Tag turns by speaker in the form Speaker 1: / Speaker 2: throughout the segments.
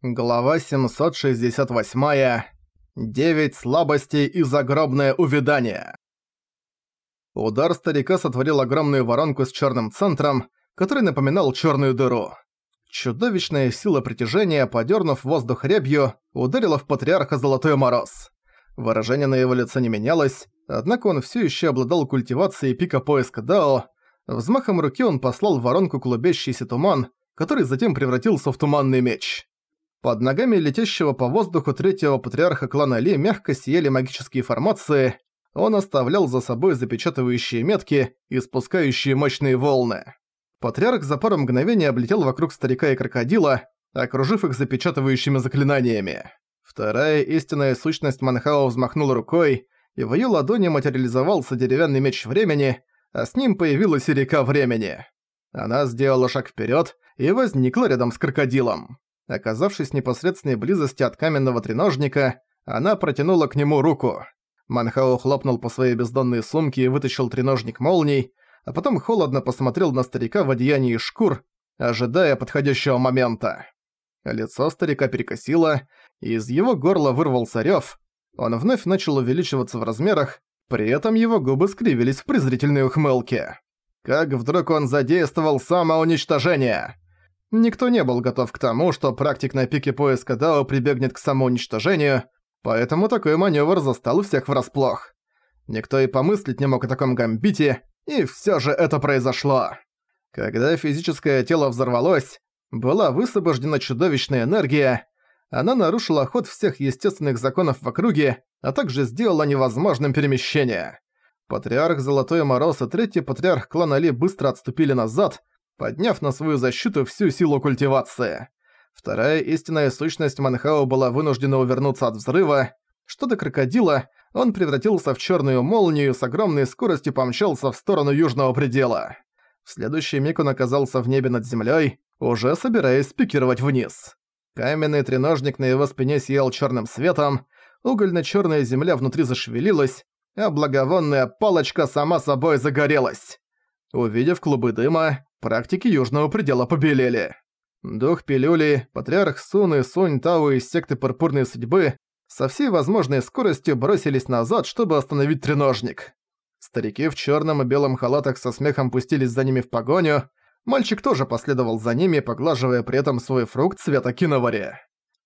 Speaker 1: Глава 768. Девять слабостей и загробное увядание. Удар старика сотворил огромную воронку с черным центром, который напоминал черную дыру. Чудовищная сила притяжения, подернув воздух рябью, ударила в патриарха Золотой Мороз. Выражение на его лице не менялось, однако он все еще обладал культивацией пика поиска Дао. Взмахом руки он послал в воронку клубящийся туман, который затем превратился в туманный меч. Под ногами летящего по воздуху третьего патриарха клана Ли мягко сияли магические формации, он оставлял за собой запечатывающие метки и спускающие мощные волны. Патриарх за пару мгновений облетел вокруг старика и крокодила, окружив их запечатывающими заклинаниями. Вторая истинная сущность Манхао взмахнула рукой, и в её ладони материализовался деревянный меч времени, а с ним появилась и река времени. Она сделала шаг вперёд и возникла рядом с крокодилом. Оказавшись в непосредственной близости от каменного треножника, она протянула к нему руку. Манхао хлопнул по своей бездонной сумке и вытащил треножник молний, а потом холодно посмотрел на старика в одеянии шкур, ожидая подходящего момента. Лицо старика перекосило, и из его горла вырвался рёв. Он вновь начал увеличиваться в размерах, при этом его губы скривились в презрительной ухмылке. Как вдруг он задействовал самоуничтожение! Никто не был готов к тому, что практик на пике поиска Дао прибегнет к самоуничтожению, поэтому такой маневр застал всех врасплох. Никто и помыслить не мог о таком гамбите, и все же это произошло. Когда физическое тело взорвалось, была высвобождена чудовищная энергия, она нарушила ход всех естественных законов в округе, а также сделала невозможным перемещение. Патриарх Золотой Мороз и третий патриарх клана Ли быстро отступили назад, подняв на свою защиту всю силу культивации. Вторая истинная сущность Манхао была вынуждена увернуться от взрыва. Что до крокодила, он превратился в черную молнию и с огромной скоростью помчался в сторону южного предела. В следующий миг он оказался в небе над землей, уже собираясь спикировать вниз. Каменный треножник на его спине сиял черным светом, угольно черная земля внутри зашевелилась, а благовонная палочка сама собой загорелась. Увидев клубы дыма, практики южного предела побелели. Дух пилюли, патриарх Сун и Сунь Тау из секты Пурпурной Судьбы со всей возможной скоростью бросились назад, чтобы остановить треножник. Старики в черном и белом халатах со смехом пустились за ними в погоню, мальчик тоже последовал за ними, поглаживая при этом свой фрукт цвета киновари.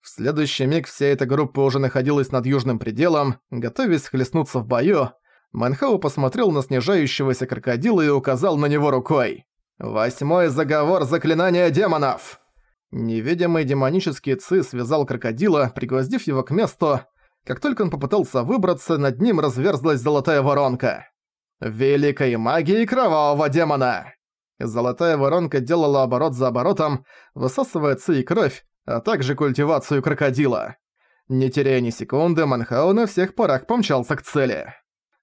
Speaker 1: В следующий миг вся эта группа уже находилась над южным пределом, готовясь схлестнуться в бою. Манхау посмотрел на снижающегося крокодила и указал на него рукой. «Восьмой заговор заклинания демонов!» Невидимый демонический ци связал крокодила, пригвоздив его к месту. Как только он попытался выбраться, над ним разверзлась золотая воронка. Великой магии кровавого демона! Золотая воронка делала оборот за оборотом, высасывая ци и кровь, а также культивацию крокодила. Не теряя ни секунды, Манхау на всех парах помчался к цели.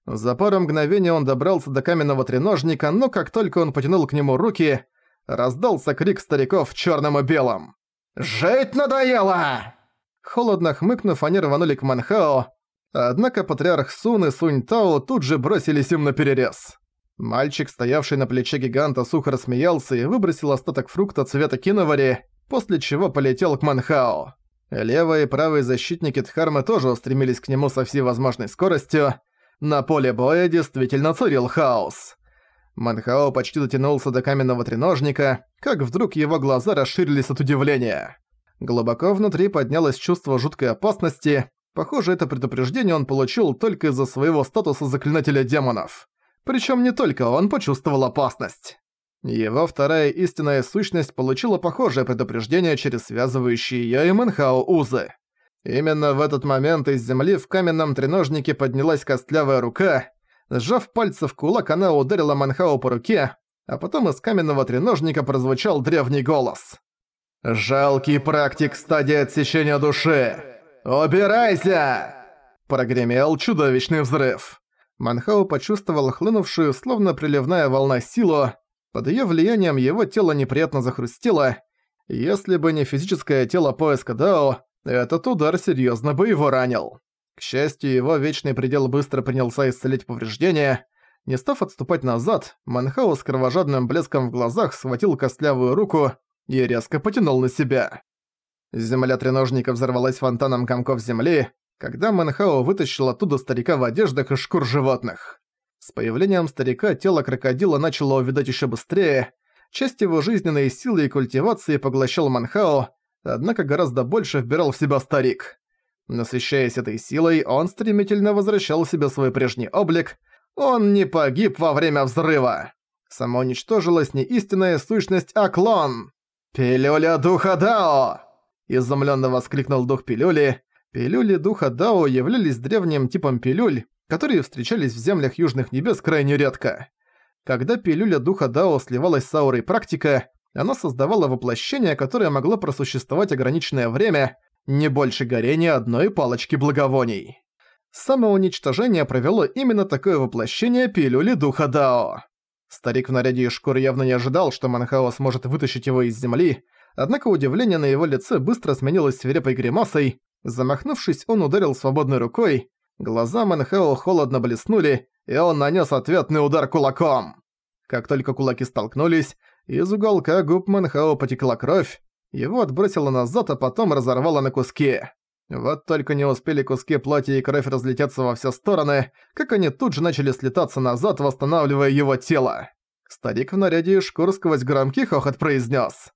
Speaker 1: За пару мгновений он добрался до каменного треножника, но как только он потянул к нему руки, раздался крик стариков в чёрном и белом. «Жить надоело!» Холодно хмыкнув, они рванули к Манхао, однако патриарх Сун и Сунь Тао тут же бросились им на перерез. Мальчик, стоявший на плече гиганта, сухо рассмеялся и выбросил остаток фрукта цвета киновари, после чего полетел к Манхао. Левый и правый защитники Дхармы тоже устремились к нему со всей возможной скоростью, на поле боя действительно царил хаос. Манхао почти дотянулся до каменного треножника, как вдруг его глаза расширились от удивления. Глубоко внутри поднялось чувство жуткой опасности. Похоже, это предупреждение он получил только из-за своего статуса заклинателя демонов. Причем не только он почувствовал опасность. Его вторая истинная сущность получила похожее предупреждение через связывающие её и Манхао узы. Именно в этот момент из земли в каменном треножнике поднялась костлявая рука. Сжав пальцы в кулак, она ударила Манхау по руке, а потом из каменного треножника прозвучал древний голос. «Жалкий практик стадии отсечения души! Убирайся!» Прогремел чудовищный взрыв. Манхау почувствовал хлынувшую, словно приливная волна силу. Под её влиянием его тело неприятно захрустело. Если бы не физическое тело поиска Дао, этот удар серьезно бы его ранил. К счастью, его вечный предел быстро принялся исцелить повреждения. Не став отступать назад, Манхау с кровожадным блеском в глазах схватил костлявую руку и резко потянул на себя. Земля треножника взорвалась фонтаном комков земли, когда Манхао вытащил оттуда старика в одеждах и шкур животных. С появлением старика тело крокодила начало увидать еще быстрее, часть его жизненной силы и культивации поглощал Манхао, однако гораздо больше вбирал в себя старик. Насыщаясь этой силой, он стремительно возвращал себе свой прежний облик. Он не погиб во время взрыва. Самоуничтожилась не истинная сущность, а клон. «Пилюля Духа Дао!» Изумленно воскликнул Дух Пилюли. Пилюли Духа Дао являлись древним типом пилюль, которые встречались в землях Южных Небес крайне редко. Когда пилюля Духа Дао сливалась с аурой практика, она создавала воплощение, которое могло просуществовать ограниченное время, не больше горения одной палочки благовоний. Самоуничтожение провело именно такое воплощение пилюли Духа Дао. Старик в наряде из шкур явно не ожидал, что Манхао сможет вытащить его из земли, однако удивление на его лице быстро сменилось свирепой гримасой. Замахнувшись, он ударил свободной рукой, глаза Манхао холодно блеснули, и он нанес ответный удар кулаком. Как только кулаки столкнулись, из уголка губ Манхао потекла кровь, его отбросило назад, а потом разорвало на куски. Вот только не успели куски платья и кровь разлететься во все стороны, как они тут же начали слетаться назад, восстанавливая его тело. Старик в наряде из шкур сквозь громкий хохот произнес: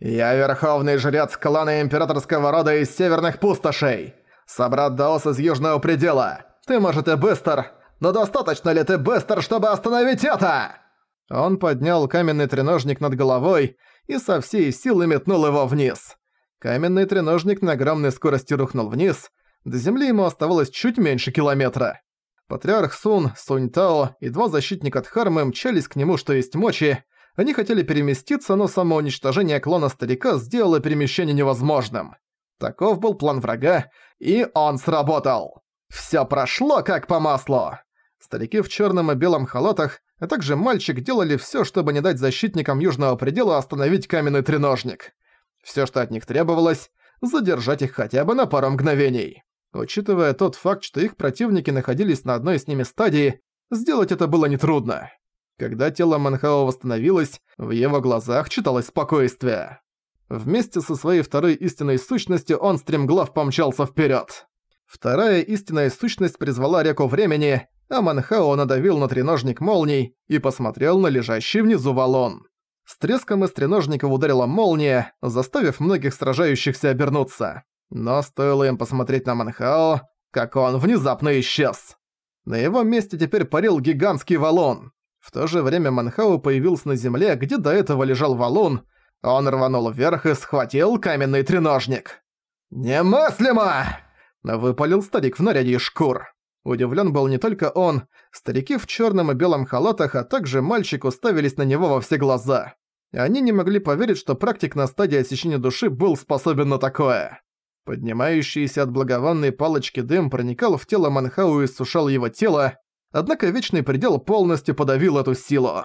Speaker 1: «Я верховный жрец клана императорского рода из северных пустошей. Собрат Даос из южного предела. Ты, может, и быстр, но достаточно ли ты быстр, чтобы остановить это?» Он поднял каменный треножник над головой и со всей силы метнул его вниз. Каменный треножник на огромной скорости рухнул вниз, до земли ему оставалось чуть меньше километра. Патриарх Сун, Сунь Тао и два защитника Дхармы мчались к нему что есть мочи. Они хотели переместиться, но самоуничтожение клона старика сделало перемещение невозможным. Таков был план врага, и он сработал. Всё прошло как по маслу. Старики в чёрном и белом халатах, а также мальчик делали всё, чтобы не дать защитникам Южного Предела остановить каменный треножник. Все, что от них требовалось, задержать их хотя бы на пару мгновений. Учитывая тот факт, что их противники находились на одной с ними стадии, сделать это было нетрудно. Когда тело Манхао восстановилось, в его глазах читалось спокойствие. Вместе со своей второй истинной сущностью он стремглав помчался вперед. Вторая истинная сущность призвала реку времени, а Манхао надавил на треножник молний и посмотрел на лежащий внизу валон. С треском из треножников ударила молния, заставив многих сражающихся обернуться. Но стоило им посмотреть на Манхао, как он внезапно исчез. На его месте теперь парил гигантский валун. В то же время Манхао появился на земле, где до этого лежал валун. Он рванул вверх и схватил каменный треножник. «Немыслимо!» – выпалил старик в наряде шкур. Удивлен был не только он, старики в черном и белом халатах, а также мальчик уставились на него во все глаза. Они не могли поверить, что практик на стадии осещения души был способен на такое. Поднимающийся от благовонной палочки дым проникал в тело Манхау и сушал его тело, однако Вечный Предел полностью подавил эту силу.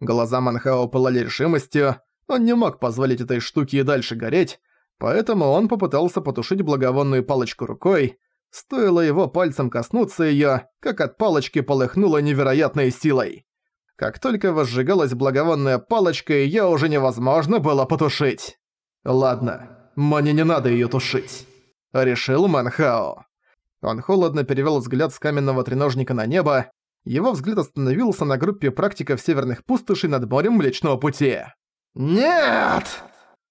Speaker 1: Глаза Манхао пылали решимостью, он не мог позволить этой штуке и дальше гореть, поэтому он попытался потушить благовонную палочку рукой, Стоило его пальцем коснуться её, как от палочки полыхнуло невероятной силой. Как только возжигалась благовонная палочка, её уже невозможно было потушить. «Ладно, мне не надо её тушить», — решил Манхао. Он холодно перевёл взгляд с каменного треножника на небо, его взгляд остановился на группе практиков северных пустошей над морем Млечного Пути. «Нет!»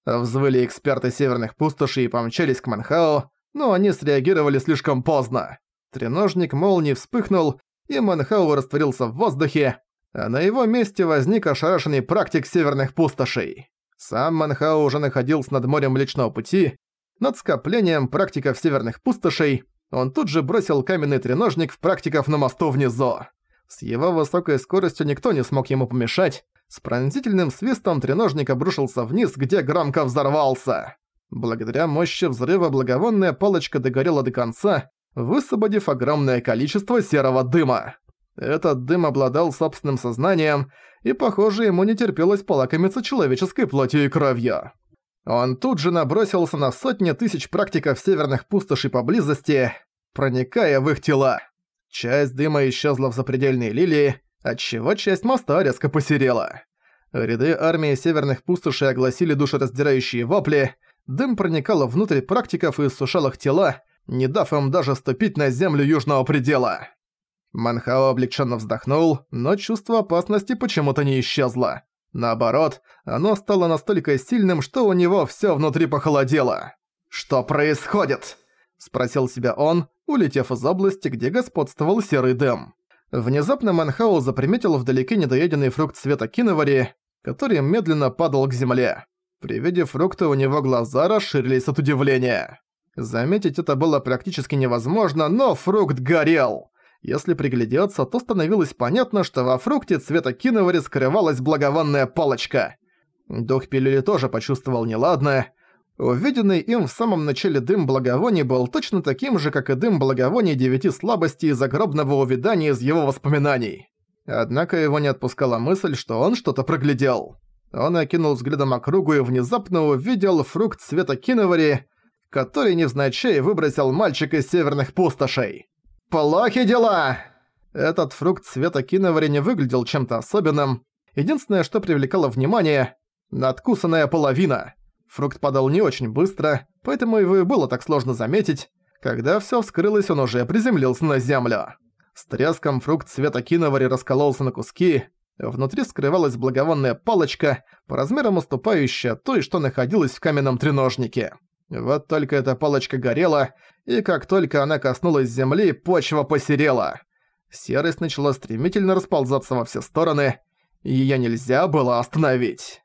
Speaker 1: Взвыли эксперты северных пустошей и помчались к Манхао, но они среагировали слишком поздно. Треножник молнии вспыхнул, и Манхау растворился в воздухе, а на его месте возник ошарашенный практик северных пустошей. Сам Манхау уже находился над морем Млечного Пути, над скоплением практиков северных пустошей, он тут же бросил каменный треножник в практиков на мосту внизу. С его высокой скоростью никто не смог ему помешать, с пронзительным свистом треножник обрушился вниз, где громко взорвался. Благодаря мощи взрыва благовонная палочка догорела до конца, высвободив огромное количество серого дыма. Этот дым обладал собственным сознанием, и, похоже, ему не терпелось полакомиться человеческой плотью и кровью. Он тут же набросился на сотни тысяч практиков северных пустошей поблизости, проникая в их тела. Часть дыма исчезла в запредельной лилии, отчего часть моста резко посерела. Ряды армии северных пустошей огласили душераздирающие вопли, дым проникал внутрь практиков и иссушал их тела, не дав им даже ступить на землю южного предела. Манхао облегченно вздохнул, но чувство опасности почему-то не исчезло. Наоборот, оно стало настолько сильным, что у него всё внутри похолодело. «Что происходит?» – спросил себя он, улетев из области, где господствовал серый дым. Внезапно Манхау заприметил вдалеке недоеденный фрукт цвета киновари, который медленно падал к земле. При виде фрукта у него глаза расширились от удивления. Заметить это было практически невозможно, но фрукт горел. Если приглядеться, то становилось понятно, что во фрукте цвета киновари скрывалась благовонная палочка. Дух пилюли тоже почувствовал неладное, Увиденный им в самом начале дым благовоний был точно таким же, как и дым благовоний девяти слабостей загробного увядания из его воспоминаний. Однако его не отпускала мысль, что он что-то проглядел. Он окинул взглядом округу и внезапно увидел фрукт цвета киновари, который невзначай выбросил мальчик из северных пустошей. «Плохи дела!» Этот фрукт цвета киновари не выглядел чем-то особенным. Единственное, что привлекало внимание – надкусанная половина – Фрукт падал не очень быстро, поэтому его и было так сложно заметить. Когда всё вскрылось, он уже приземлился на землю. С треском фрукт цвета киновари раскололся на куски. Внутри скрывалась благовонная палочка, по размерам уступающая той, что находилась в каменном треножнике. Вот только эта палочка горела, и как только она коснулась земли, почва посерела. Серость начала стремительно расползаться во все стороны, и её нельзя было остановить.